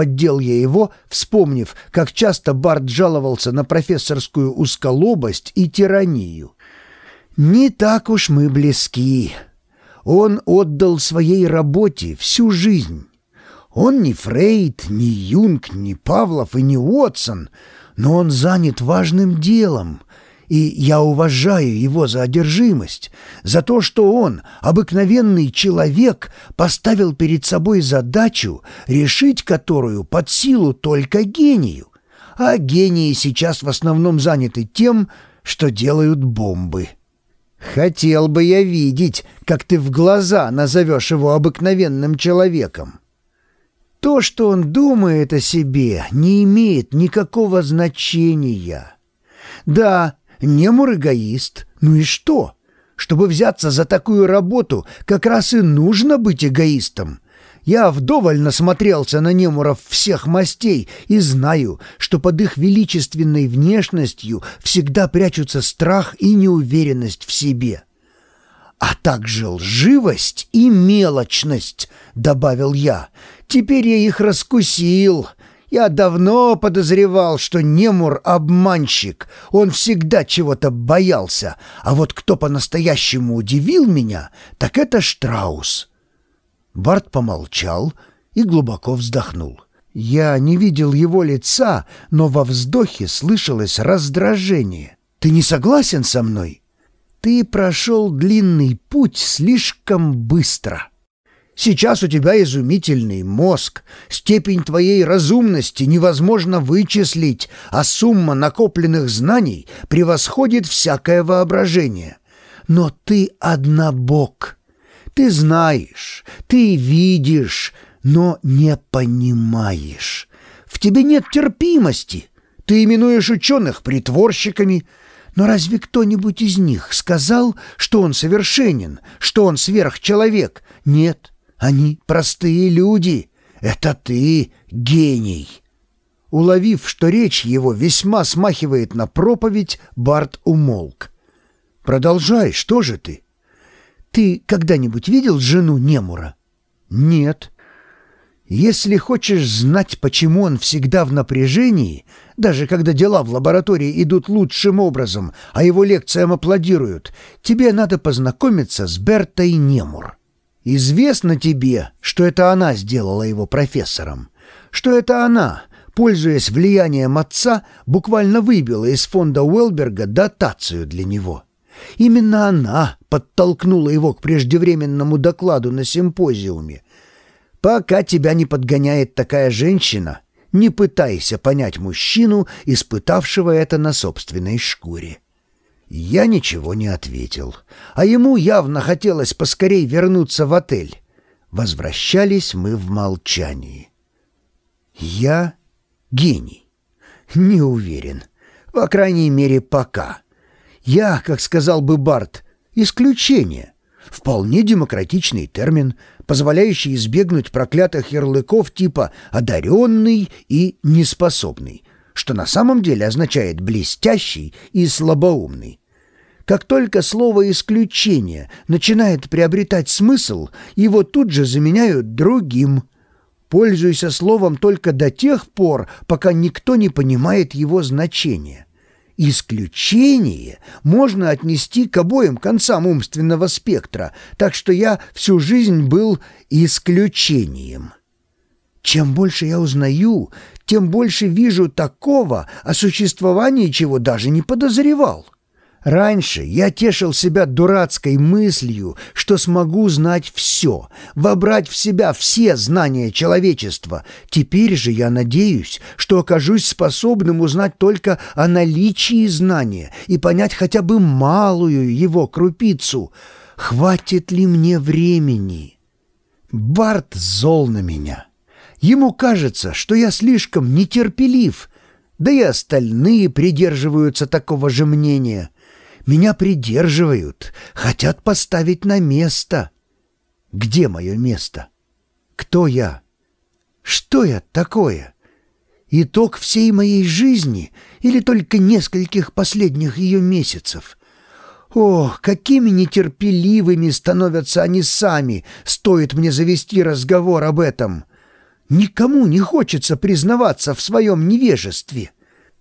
Поддел я его, вспомнив, как часто Барт жаловался на профессорскую узколобость и тиранию. «Не так уж мы близки. Он отдал своей работе всю жизнь. Он не Фрейд, не Юнг, не Павлов и не Уотсон, но он занят важным делом, и я уважаю его за одержимость, за то, что он, обыкновенный человек, поставил перед собой задачу, решить которую под силу только гению. А гении сейчас в основном заняты тем, что делают бомбы. Хотел бы я видеть, как ты в глаза назовешь его обыкновенным человеком. То, что он думает о себе, не имеет никакого значения. Да, Немур эгоист. Ну и что? Чтобы взяться за такую работу, как раз и нужно быть эгоистом. Я вдоволь насмотрелся на немуров всех мастей и знаю, что под их величественной внешностью всегда прячутся страх и неуверенность в себе. «А также лживость и мелочность», — добавил я. «Теперь я их раскусил. Я давно подозревал, что Немур — обманщик. Он всегда чего-то боялся. А вот кто по-настоящему удивил меня, так это Штраус». Барт помолчал и глубоко вздохнул. Я не видел его лица, но во вздохе слышалось раздражение. «Ты не согласен со мной?» «Ты прошел длинный путь слишком быстро». Сейчас у тебя изумительный мозг. Степень твоей разумности невозможно вычислить, а сумма накопленных знаний превосходит всякое воображение. Но ты однобок. Ты знаешь, ты видишь, но не понимаешь. В тебе нет терпимости. Ты именуешь ученых притворщиками, но разве кто-нибудь из них сказал, что он совершенен, что он сверхчеловек? Нет. Они простые люди. Это ты гений». Уловив, что речь его весьма смахивает на проповедь, Барт умолк. «Продолжай, что же ты?» «Ты когда-нибудь видел жену Немура?» «Нет». «Если хочешь знать, почему он всегда в напряжении, даже когда дела в лаборатории идут лучшим образом, а его лекциям аплодируют, тебе надо познакомиться с Бертой Немур». Известно тебе, что это она сделала его профессором, что это она, пользуясь влиянием отца, буквально выбила из фонда Уэлберга дотацию для него. Именно она подтолкнула его к преждевременному докладу на симпозиуме. Пока тебя не подгоняет такая женщина, не пытайся понять мужчину, испытавшего это на собственной шкуре. Я ничего не ответил, а ему явно хотелось поскорей вернуться в отель. Возвращались мы в молчании. Я гений. Не уверен. По крайней мере, пока. Я, как сказал бы Барт, исключение. Вполне демократичный термин, позволяющий избегнуть проклятых ярлыков типа «одаренный» и «неспособный», что на самом деле означает «блестящий» и «слабоумный». Как только слово «исключение» начинает приобретать смысл, его тут же заменяют другим. Пользуйся словом только до тех пор, пока никто не понимает его значения. Исключение можно отнести к обоим концам умственного спектра, так что я всю жизнь был исключением. Чем больше я узнаю, тем больше вижу такого, о существовании чего даже не подозревал. Раньше я тешил себя дурацкой мыслью, что смогу знать все, вобрать в себя все знания человечества. Теперь же я надеюсь, что окажусь способным узнать только о наличии знания и понять хотя бы малую его крупицу. Хватит ли мне времени? Барт зол на меня. Ему кажется, что я слишком нетерпелив, да и остальные придерживаются такого же мнения — меня придерживают, хотят поставить на место. Где мое место? Кто я? Что я такое? Итог всей моей жизни или только нескольких последних ее месяцев? Ох, какими нетерпеливыми становятся они сами, стоит мне завести разговор об этом. Никому не хочется признаваться в своем невежестве.